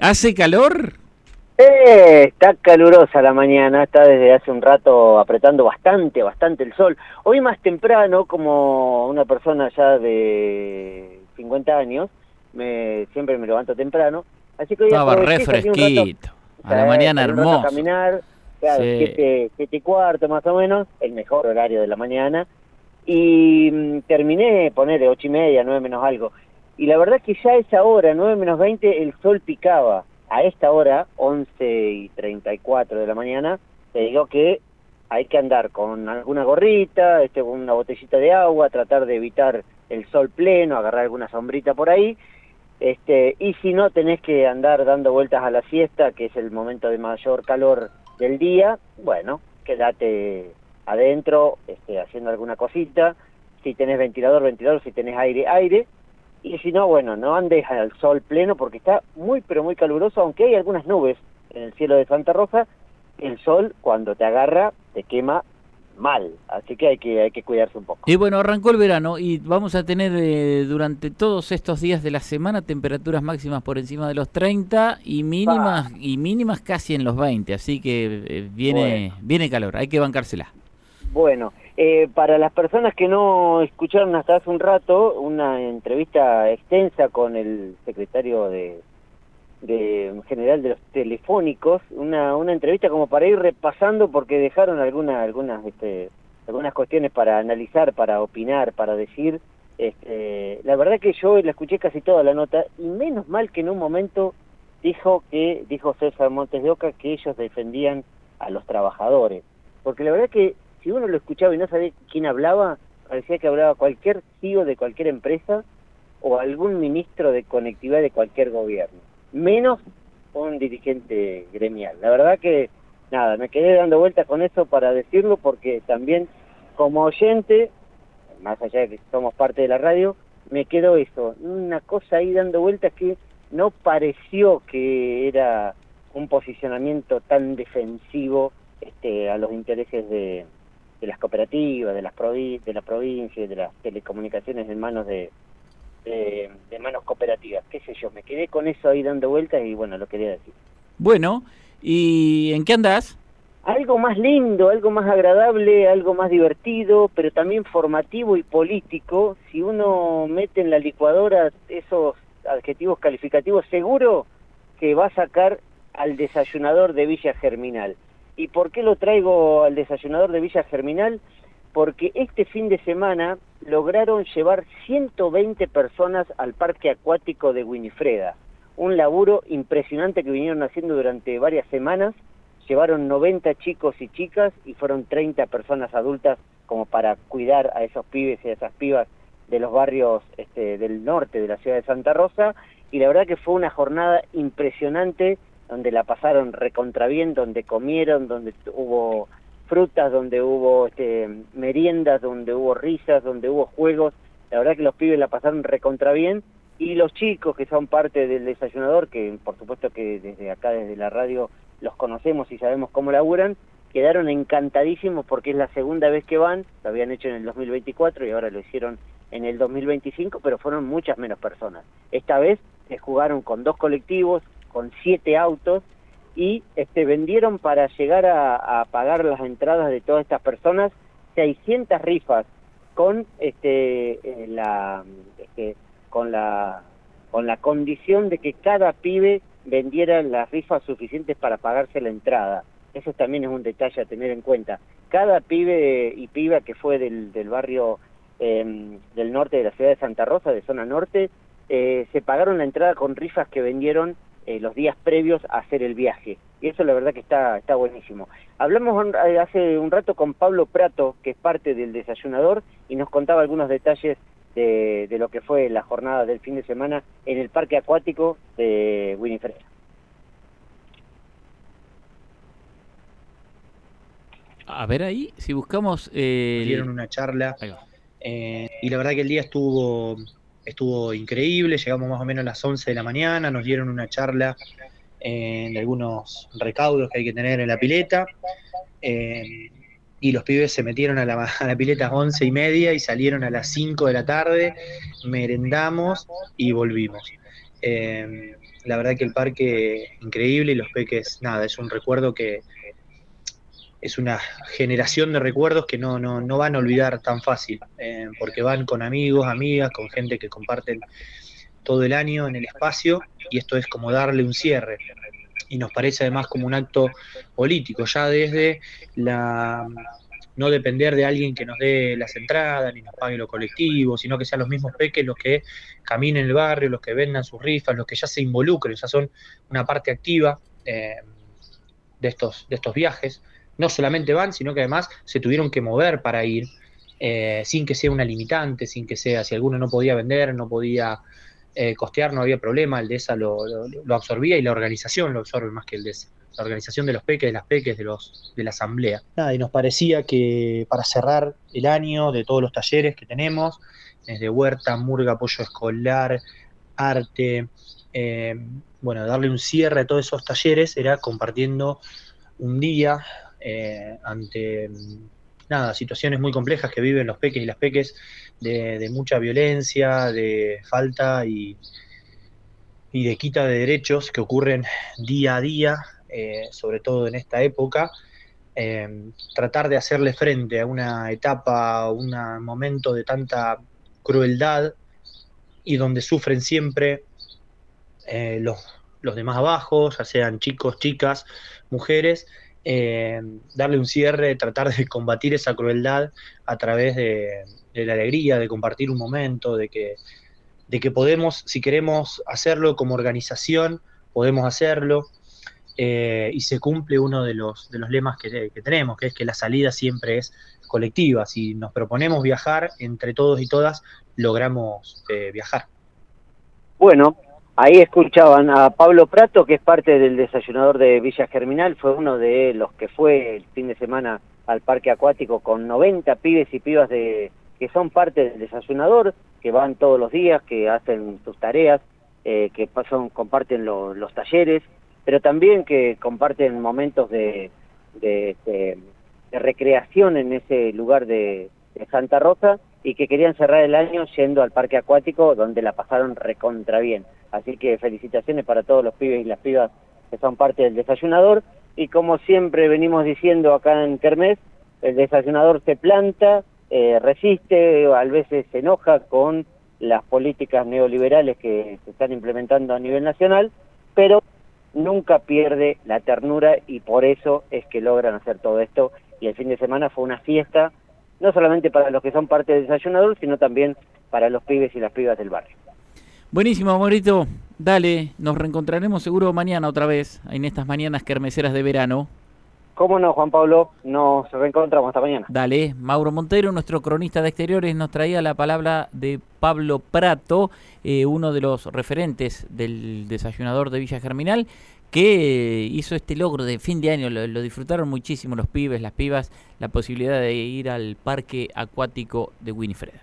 ¿Hace calor? Eh, está calurosa la mañana, está desde hace un rato apretando bastante, bastante el sol. Hoy más temprano, como una persona ya de 50 años, me, siempre me levanto temprano, así que hoy Estaba aproveché, re salí un rato- fresquito. A la Eh, mañana hermoso. caminar, claro, Sí. siete, siete y cuarto más o menos, el mejor horario de la mañana, y mm, terminé, poner ocho y media, nueve menos algo, y la verdad que ya a esa hora, nueve menos veinte, el sol picaba, a esta hora, once y treinta y cuatro de la mañana, te digo que hay que andar con alguna gorrita, este, con una botellita de agua, tratar de evitar el sol pleno, agarrar alguna sombrita por ahí, este, y si no tenés que andar dando vueltas a la siesta, que es el momento de mayor calor del día, bueno, quédate adentro, este, haciendo alguna cosita, si tenés ventilador, ventilador, si tenés aire, aire, y si no, bueno, no andes al sol pleno porque está muy pero muy caluroso, aunque hay algunas nubes en el cielo de Santa Rosa, el sol cuando te agarra te quema mal, así que hay que hay que cuidarse un poco. Y bueno, arrancó el verano y vamos a tener eh, durante todos estos días de la semana temperaturas máximas por encima de los 30 y mínimas y mínimas casi en los 20, así que eh, viene viene calor, hay que bancársela. Bueno, eh, para las personas que no escucharon hasta hace un rato una entrevista extensa con el secretario de, de general de los telefónicos, una, una entrevista como para ir repasando porque dejaron alguna, algunas este, algunas cuestiones para analizar, para opinar, para decir. Este, la verdad que yo la escuché casi toda la nota y menos mal que en un momento dijo que dijo César Montes de Oca que ellos defendían a los trabajadores, porque la verdad que si uno lo escuchaba y no sabía quién hablaba, parecía que hablaba cualquier CEO de cualquier empresa o algún ministro de conectividad de cualquier gobierno, menos un dirigente gremial. La verdad que, nada, me quedé dando vueltas con eso para decirlo porque también como oyente, más allá de que somos parte de la radio, me quedó eso, una cosa ahí dando vueltas que no pareció que era un posicionamiento tan defensivo este, a los intereses de, de las cooperativas, de las provi de la provincia, de las telecomunicaciones en manos de, de, de manos cooperativas, qué sé yo, me quedé con eso ahí dando vueltas y bueno, lo quería decir. Bueno, ¿y en qué andás? Algo más lindo, algo más agradable, algo más divertido, pero también formativo y político, si uno mete en la licuadora esos adjetivos calificativos, seguro que va a sacar al desayunador de Villa Germinal. ¿Y por qué lo traigo al desayunador de Villa Germinal? Porque este fin de semana lograron llevar 120 personas al parque acuático de Winifreda. Un laburo impresionante que vinieron haciendo durante varias semanas. Llevaron 90 chicos y chicas y fueron 30 personas adultas como para cuidar a esos pibes y a esas pibas de los barrios este, del norte de la ciudad de Santa Rosa. Y la verdad que fue una jornada impresionante donde la pasaron recontra bien, donde comieron, donde hubo frutas, donde hubo este, meriendas, donde hubo risas, donde hubo juegos. La verdad que los pibes la pasaron recontra bien y los chicos que son parte del desayunador, que por supuesto que desde acá, desde la radio, los conocemos y sabemos cómo laburan, quedaron encantadísimos porque es la segunda vez que van, lo habían hecho en el 2024 y ahora lo hicieron en el 2025, pero fueron muchas menos personas. Esta vez se jugaron con dos colectivos, con siete autos y este vendieron para llegar a, pagar las entradas de todas estas personas 600 rifas con este eh, la este, con la con la condición de que cada pibe vendiera las rifas suficientes para pagarse la entrada. Eso también es un detalle a tener en cuenta. Cada pibe y piba que fue del, del barrio eh, del norte de la ciudad de Santa Rosa, de zona norte, eh, se pagaron la entrada con rifas que vendieron eh, los días previos a hacer el viaje. Y eso la verdad que está, está buenísimo. Hablamos un- eh, hace un rato con Pablo Prato, que es parte del desayunador, y nos contaba algunos detalles de, de lo que fue la jornada del fin de semana en el parque acuático de Winifred. A ver ahí, si buscamos... eh, dieron una charla eh, y la verdad que el día estuvo estuvo increíble, llegamos más o menos a las 11 de la mañana, nos dieron una charla eh, de algunos recaudos que hay que tener en la pileta eh, y los pibes se metieron a la, a la pileta a las 11 y media y salieron a las 5 de la tarde, merendamos y volvimos. Eh, la verdad que el parque increíble y los peques, nada, es un recuerdo que es una generación de recuerdos que no, no, no van a olvidar tan fácil, eh, porque van con amigos, amigas, con gente que comparten todo el año en el espacio y esto es como darle un cierre. Y nos parece además como un acto político, ya desde la no depender de alguien que nos dé las entradas ni nos pague lo colectivo, sino que sean los mismos peques los que caminen el barrio, los que vendan sus rifas, los que ya se involucren, ya son una parte activa eh, de, estos, de estos viajes. No solamente van, sino que además se tuvieron que mover para ir, eh, sin que sea una limitante, sin que sea, si alguno no podía vender, no podía eh, costear, no había problema, el DESA lo, lo, absorbía y la organización lo absorbe más que el DESA la organización de los peques, de las peques, de, los, de la asamblea. Y nos parecía que para cerrar el año de todos los talleres que tenemos, desde huerta, murga, apoyo escolar, arte, eh, bueno, darle un cierre a todos esos talleres era compartiendo un día eh, ante nada, situaciones muy complejas que viven los peques y las peques de, mucha violencia, de falta y, de quita de derechos que ocurren día a día eh, sobre todo en esta época, eh, tratar de hacerle frente a una etapa, un momento de tanta crueldad y donde sufren siempre eh, los, los demás abajo, ya sean chicos, chicas, mujeres, darle un cierre, tratar de combatir esa crueldad a través de, la alegría, de compartir un momento, de que, de que podemos, si queremos hacerlo como organización, podemos hacerlo, eh, y se cumple uno de los, de los lemas que, tenemos, que es que la salida siempre es colectiva. Si nos proponemos viajar entre todos y todas, logramos eh, viajar. Bueno, ahí escuchaban a Pablo Prato, que es parte del desayunador de Villa Germinal, fue uno de los que fue el fin de semana al parque acuático con 90 pibes y pibas de que son parte del desayunador, que van todos los días, que hacen sus tareas, eh, que pasan, comparten los talleres, pero también que comparten momentos de, de, recreación en ese lugar de, Santa Rosa y que querían cerrar el año yendo al parque acuático donde la pasaron recontra bien. Así que felicitaciones para todos los pibes y las pibas que son parte del desayunador y como siempre venimos diciendo acá en Kermés, el desayunador se planta, eh, resiste, a veces se enoja con las políticas neoliberales que se están implementando a nivel nacional, pero nunca pierde la ternura y por eso es que logran hacer todo esto. Y el fin de semana fue una fiesta, no solamente para los que son parte del desayunador, sino también para los pibes y las pibas del barrio. Buenísimo, Morito. Dale, nos reencontraremos seguro mañana otra vez, en estas mañanas kermeseras de verano. ¿Cómo no, Juan Pablo? Nos reencontramos hasta mañana. Dale, Mauro Montero, nuestro cronista de exteriores, nos traía la palabra de Pablo Prato, eh, uno de los referentes del desayunador de Villa Germinal, que hizo este logro de fin de año. Lo, disfrutaron muchísimo los pibes, las pibas, la posibilidad de ir al parque acuático de Winifred.